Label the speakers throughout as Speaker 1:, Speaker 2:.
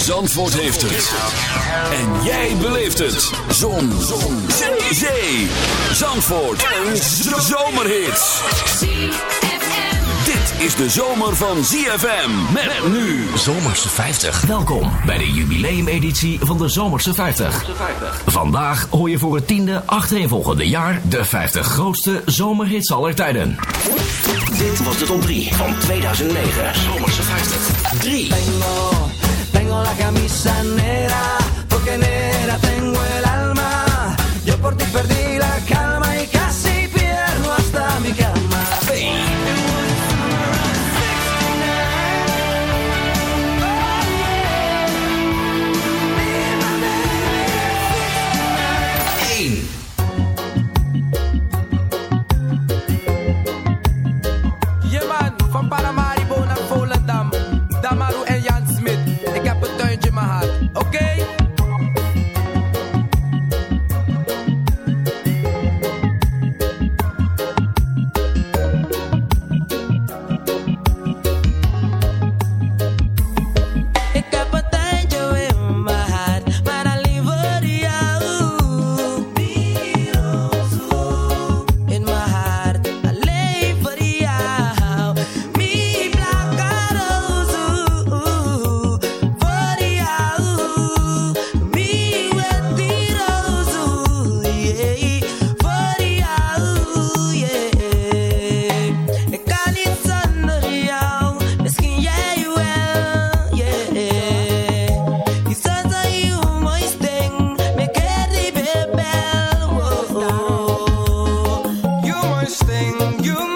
Speaker 1: Zandvoort heeft het. En jij beleeft het. Zon. Zon. Zee. Zee. Zandvoort. Een zomerhit. Dit is de zomer van ZFM. Met nu. Zomerse 50.
Speaker 2: Welkom bij de jubileumeditie van de Zomerse 50. Vandaag hoor je voor het tiende achtereenvolgende jaar... de 50 grootste zomerhits aller tijden. Dit was de top 3 van 2009. Zomerse 50. 3.
Speaker 3: traigo la camisa negra, porque negra tengo el alma. Yo por ti perdí la calma. best thing
Speaker 4: you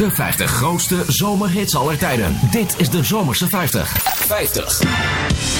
Speaker 2: De 50 grootste zomerhits aller tijden. Dit is de Zomerse 50. 50.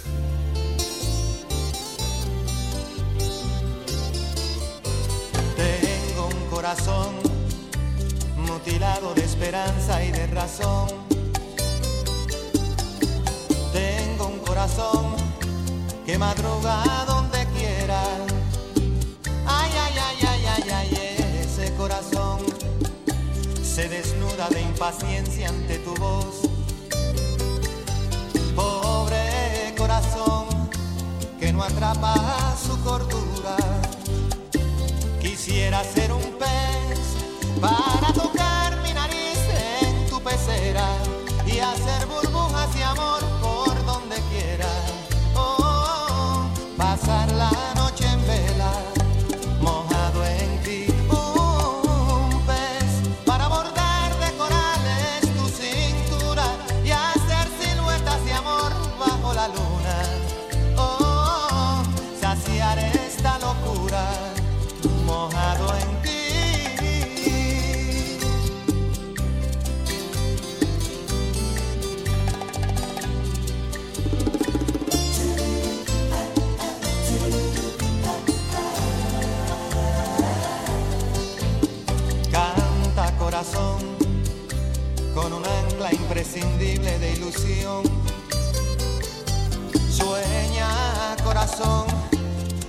Speaker 5: Corazón,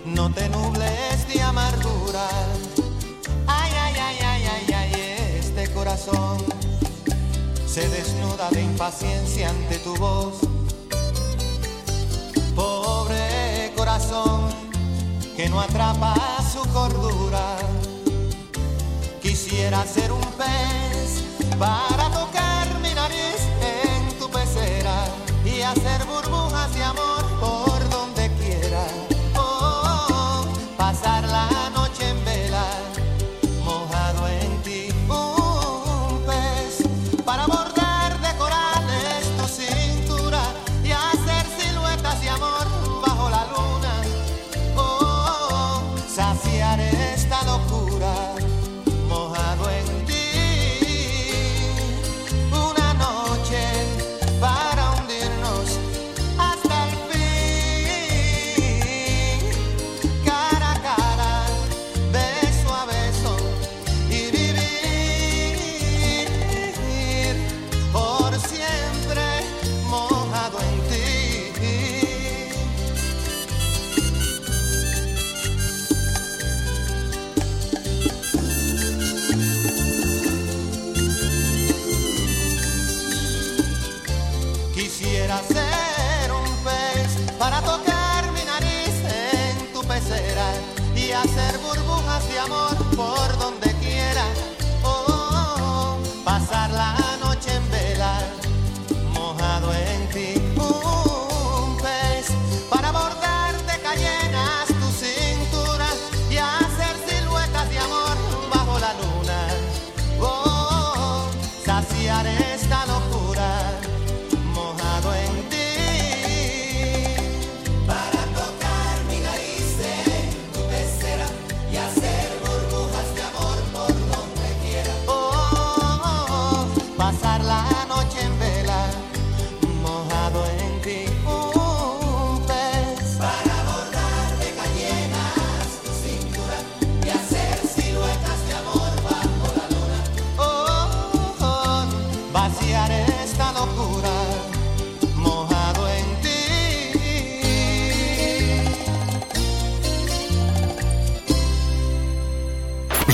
Speaker 5: no te nubles de amargura. Ay, ay, ay, ay, ay, ay, este corazón se desnuda de impaciencia ante tu voz. Pobre corazón que no atrapa su cordura. Quisiera ser un pez para tocar mi nariz en tu pecera y hacer burbujas de amor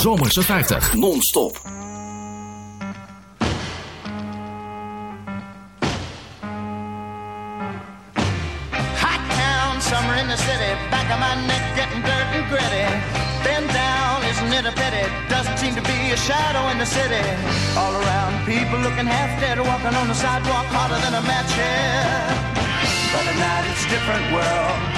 Speaker 2: Zomerse 50.
Speaker 1: Non-stop.
Speaker 5: Hot town, summer in the city, back of my neck getting dirt and gritty. Been down, isn't it a pity? Doesn't seem to be a shadow in the city. All around, people looking half dead, walking on the sidewalk harder than a match head. But at night it's a different world.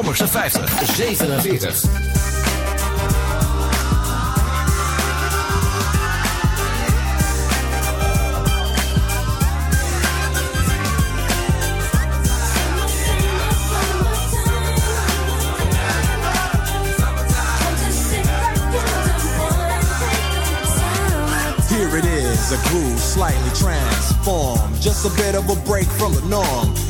Speaker 6: Zomerse 50. 47.
Speaker 7: Here it is, a groove slightly transformed. Just a bit of a break from the norm.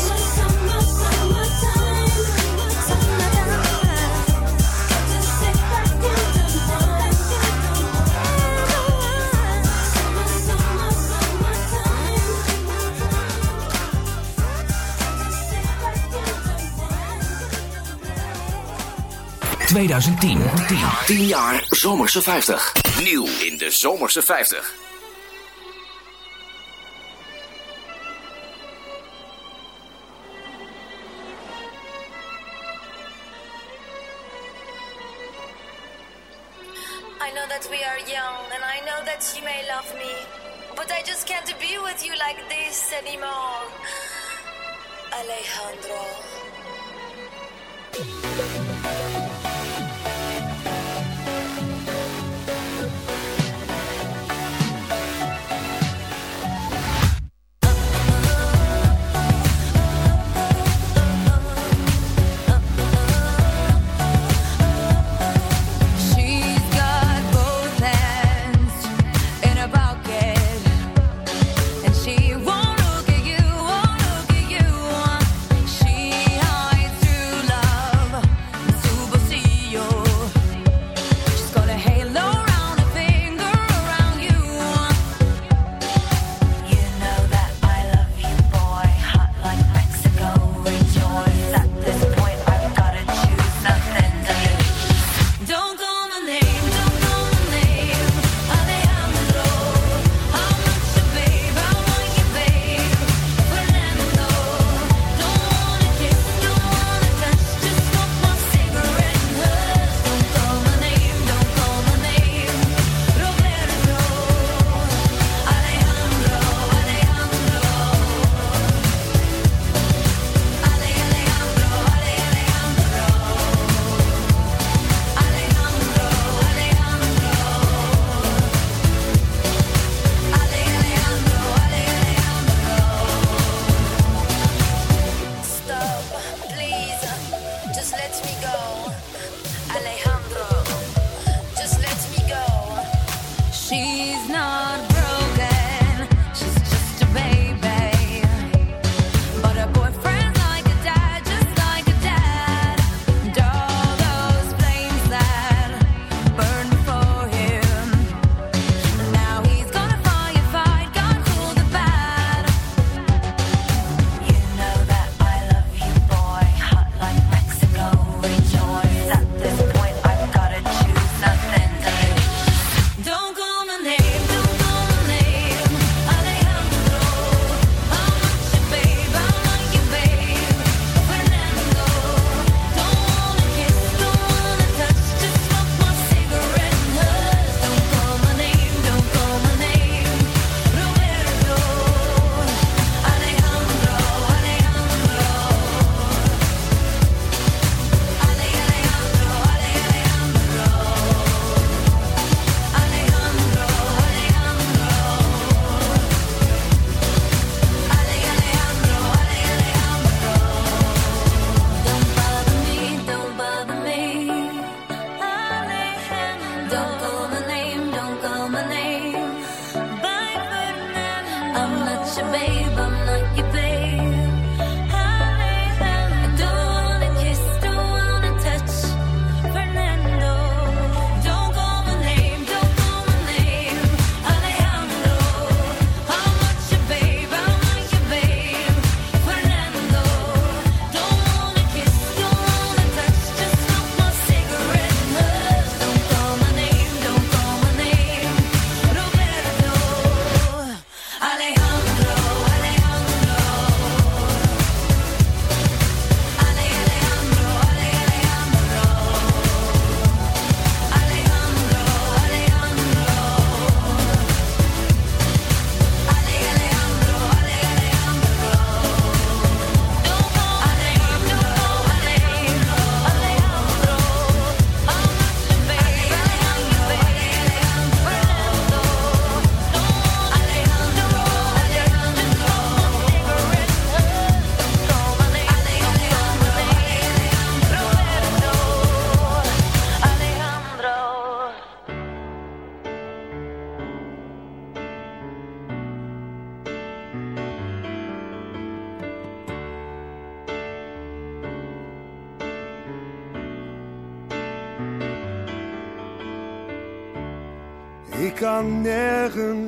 Speaker 2: 2010. 10, jaar Zomerse 50. Nieuw in de Zomerse 50.
Speaker 8: I know that we are young and I know that you may love me. But I just can't be with you like this anymore.
Speaker 6: Alejandro.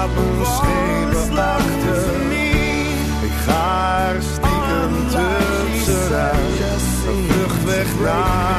Speaker 9: Laat mijn schepen achter. Ik ga er stiekem tussenuit. Een vlucht weg naar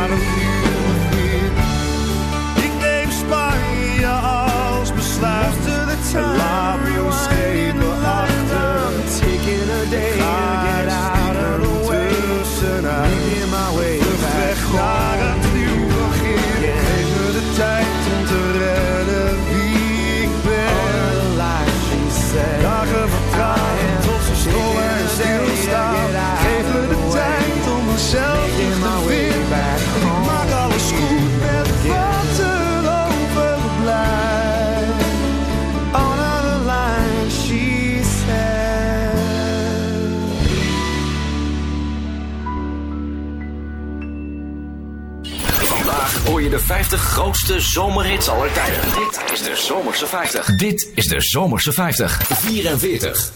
Speaker 2: 50 grootste zomerhits aller tijden. Dit is de Zomerse 50. Dit is de Zomerse 50. 44.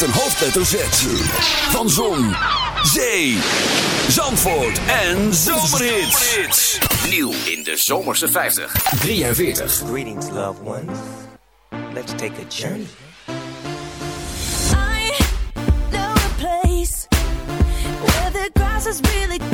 Speaker 1: Met een hoofdletter Z. Van Zon, Zee, Zandvoort en Zomerhits.
Speaker 2: Nieuw in de Zomerse 50. 43.
Speaker 10: Greetings, loved ones. Let's take a journey.
Speaker 6: I know a place where the grass is really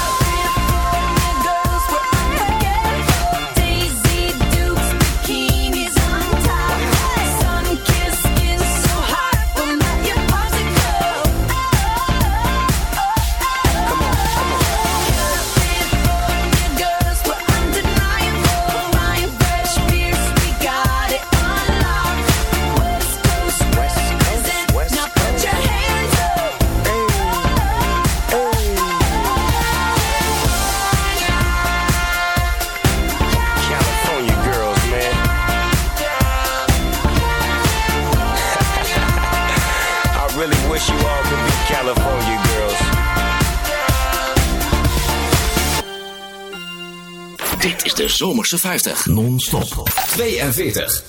Speaker 2: Zomerse 50. Non-stop. 42.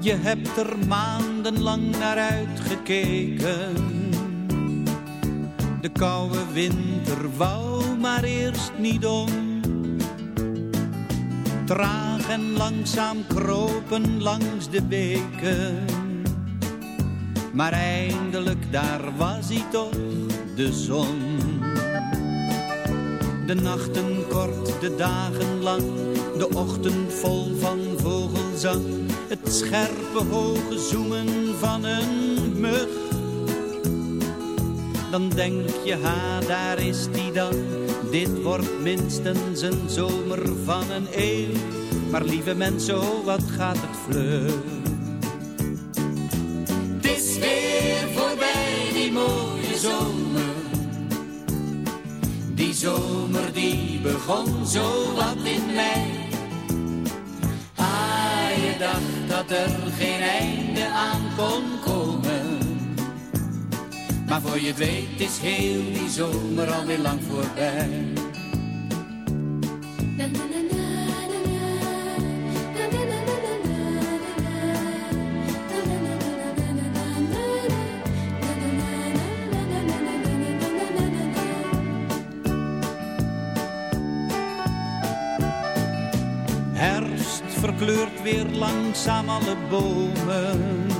Speaker 11: Je hebt er maandenlang naar uitgekeken. De koude winter maar eerst niet om. Traag en langzaam kropen langs de beken. Maar eindelijk daar was hij toch, de zon. De nachten kort, de dagen lang, de ochtend vol van vogelzang. Het scherpe hoge zoemen van een mug. Dan denk je, ha, daar is die dan. Dit wordt minstens een zomer van een eeuw. Maar lieve mensen, oh, wat gaat het vlug. Het is weer voorbij, die mooie zomer. Die zomer die begon zo wat in mei. Ah, je dacht dat er geen einde aan kon komen. Maar voor je het weet is heel die zomer alweer lang voorbij. Herfst verkleurt weer langzaam alle bomen.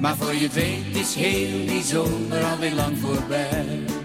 Speaker 11: Maar voor je weet is heel die zomer alweer lang voorbij.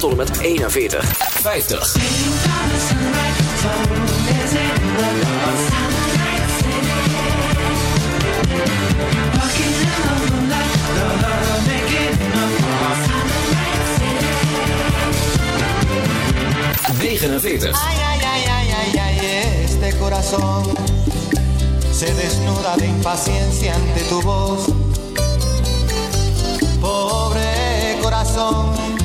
Speaker 2: tot en met 41. 50. Veertig.
Speaker 5: Ay, ay, ay, ay, ay, ay, este corazón se desnuda de impaciencia ante tu voz. Pobre corazón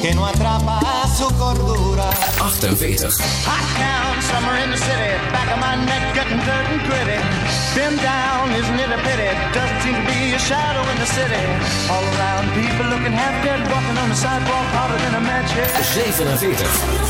Speaker 5: que no atrapa a su cordura.
Speaker 2: 48.
Speaker 12: Hot town, summer in the city, back of my neck getting dirt and gritty. Been down, isn't it a pity? Doesn't seem to be a shadow in the city. All around, people looking half dead, walking on the sidewalk harder than a match.
Speaker 2: 47.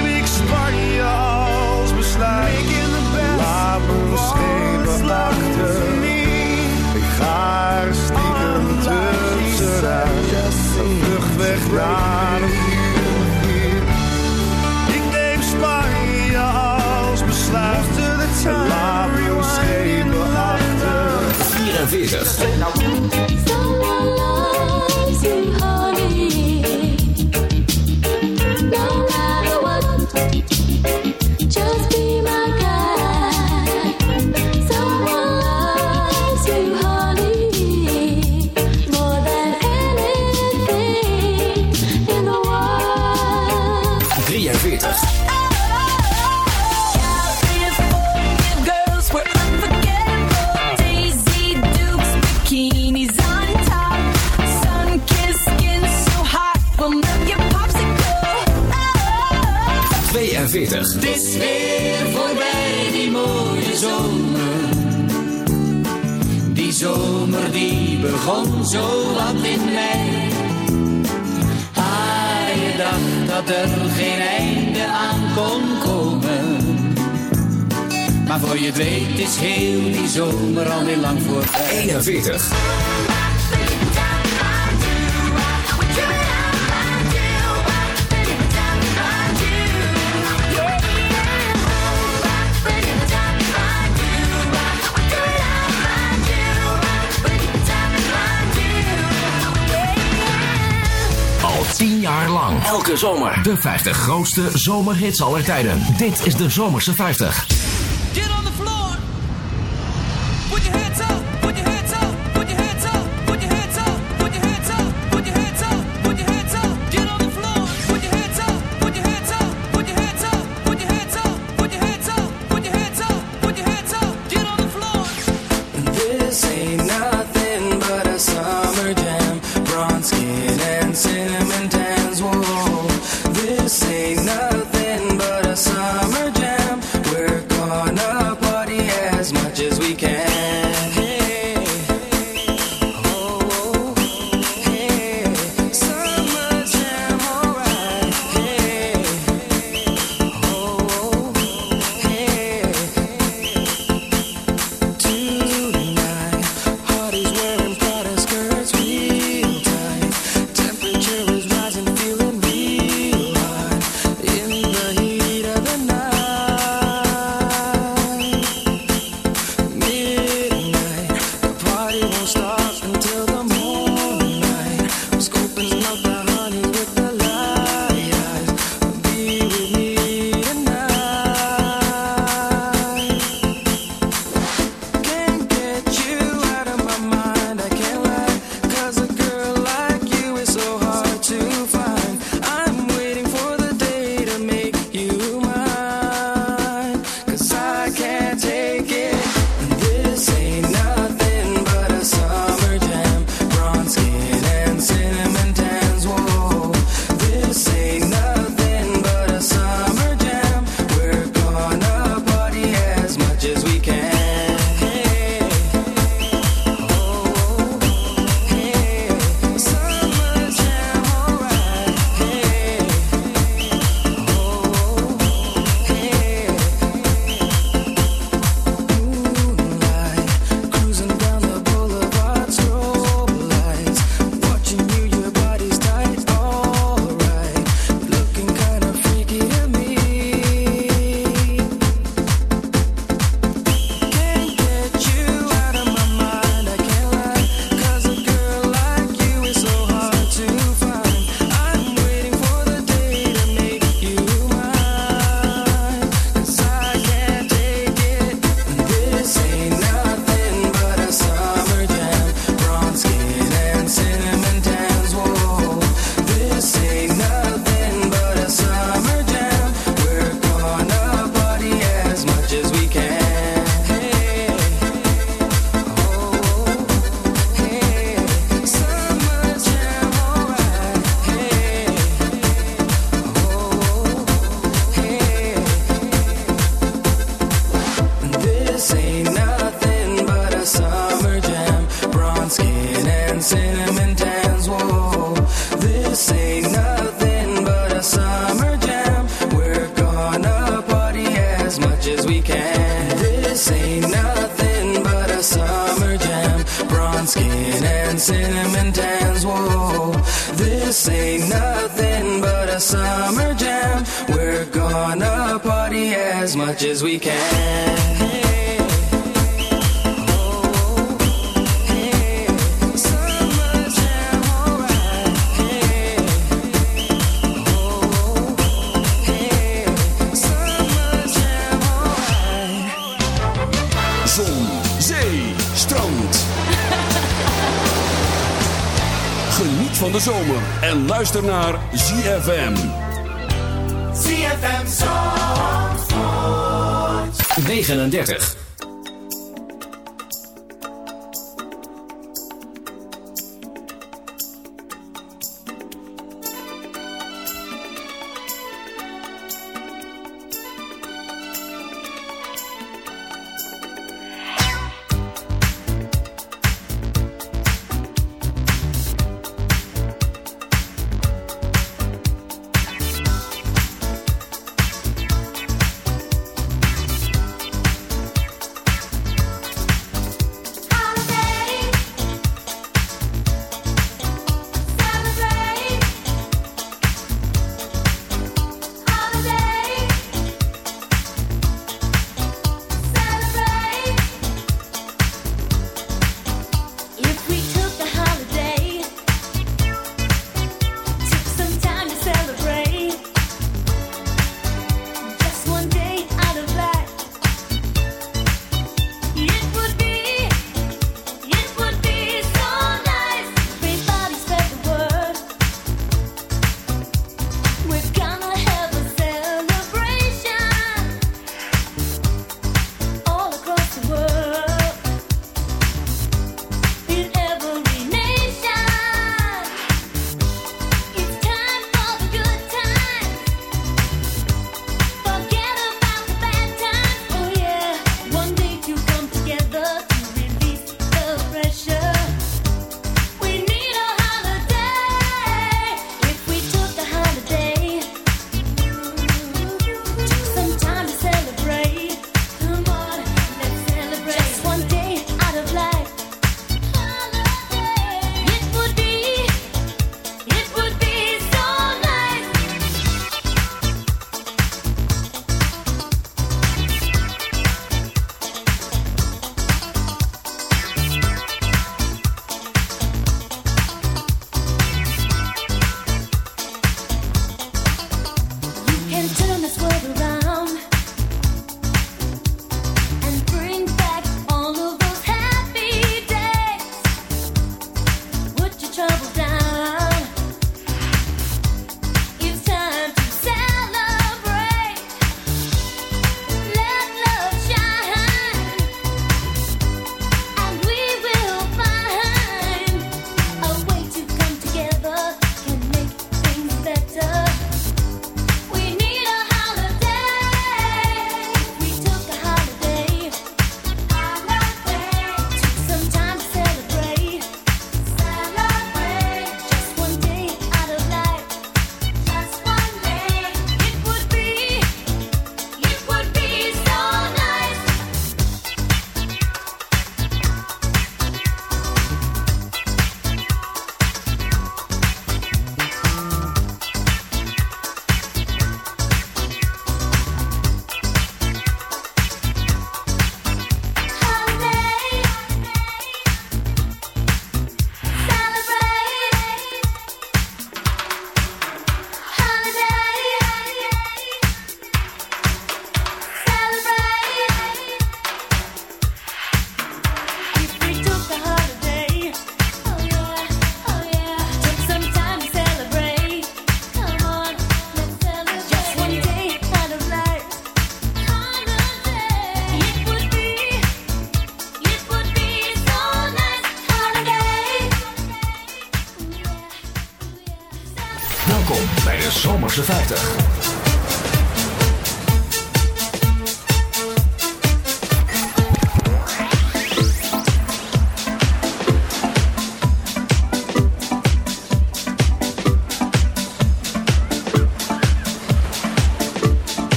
Speaker 6: right.
Speaker 2: 40.
Speaker 11: Het is weer voorbij die mooie zomer. Die zomer die begon zo wat in mei. Ha je dacht dat er geen einde aan kon komen. Maar voor je het weet is heel die zomer alweer lang voorbij.
Speaker 2: 41. lang. Elke zomer. De 50 grootste zomerhits aller tijden. Dit is de Zomerse 50.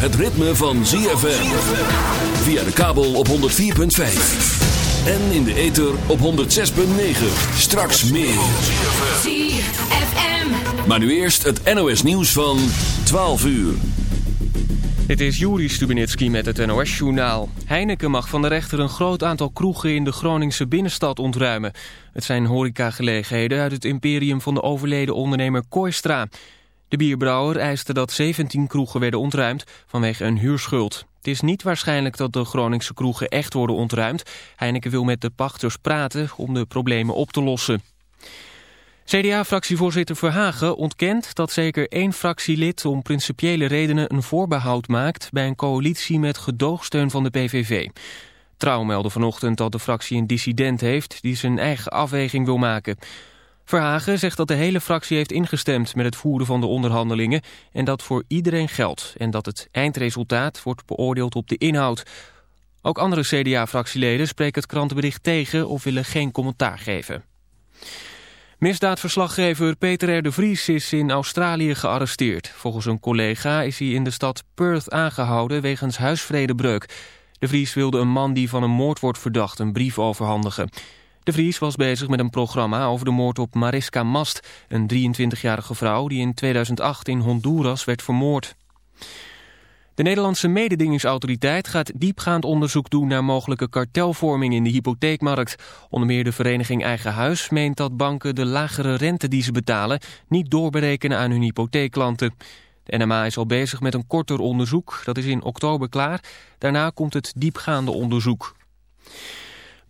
Speaker 1: Het ritme van ZFM. Via de kabel op 104.5. En in de ether op 106.9. Straks meer.
Speaker 6: ZFM.
Speaker 1: Maar nu eerst het NOS nieuws van 12 uur.
Speaker 13: Dit is Juri Stubenitski met het NOS-journaal. Heineken mag van de rechter een groot aantal kroegen in de Groningse binnenstad ontruimen. Het zijn horecagelegenheden uit het imperium van de overleden ondernemer Kooistra. De bierbrouwer eiste dat 17 kroegen werden ontruimd vanwege een huurschuld. Het is niet waarschijnlijk dat de Groningse kroegen echt worden ontruimd. Heineken wil met de pachters praten om de problemen op te lossen. CDA-fractievoorzitter Verhagen ontkent dat zeker één fractielid om principiële redenen een voorbehoud maakt bij een coalitie met gedoogsteun van de PVV. Trouw meldde vanochtend dat de fractie een dissident heeft die zijn eigen afweging wil maken. Verhagen zegt dat de hele fractie heeft ingestemd met het voeren van de onderhandelingen en dat voor iedereen geldt en dat het eindresultaat wordt beoordeeld op de inhoud. Ook andere CDA-fractieleden spreken het krantenbericht tegen of willen geen commentaar geven. Misdaadverslaggever Peter R. de Vries is in Australië gearresteerd. Volgens een collega is hij in de stad Perth aangehouden wegens huisvredebreuk. De Vries wilde een man die van een moord wordt verdacht een brief overhandigen. De Vries was bezig met een programma over de moord op Mariska Mast... een 23-jarige vrouw die in 2008 in Honduras werd vermoord. De Nederlandse mededingingsautoriteit gaat diepgaand onderzoek doen naar mogelijke kartelvorming in de hypotheekmarkt. Onder meer de vereniging Eigen Huis meent dat banken de lagere rente die ze betalen niet doorberekenen aan hun hypotheekklanten. De NMA is al bezig met een korter onderzoek, dat is in oktober klaar. Daarna komt het diepgaande onderzoek.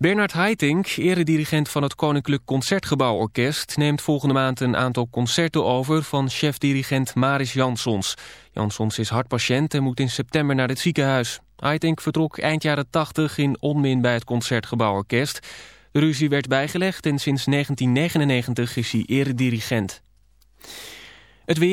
Speaker 13: Bernard Haitink, eredirigent van het Koninklijk Concertgebouworkest... neemt volgende maand een aantal concerten over van chef-dirigent Maris Jansons. Jansons is hartpatiënt en moet in september naar het ziekenhuis. Haitink vertrok eind jaren 80 in onmin bij het Concertgebouworkest. De ruzie werd bijgelegd en sinds 1999 is hij eredirigent. Het weer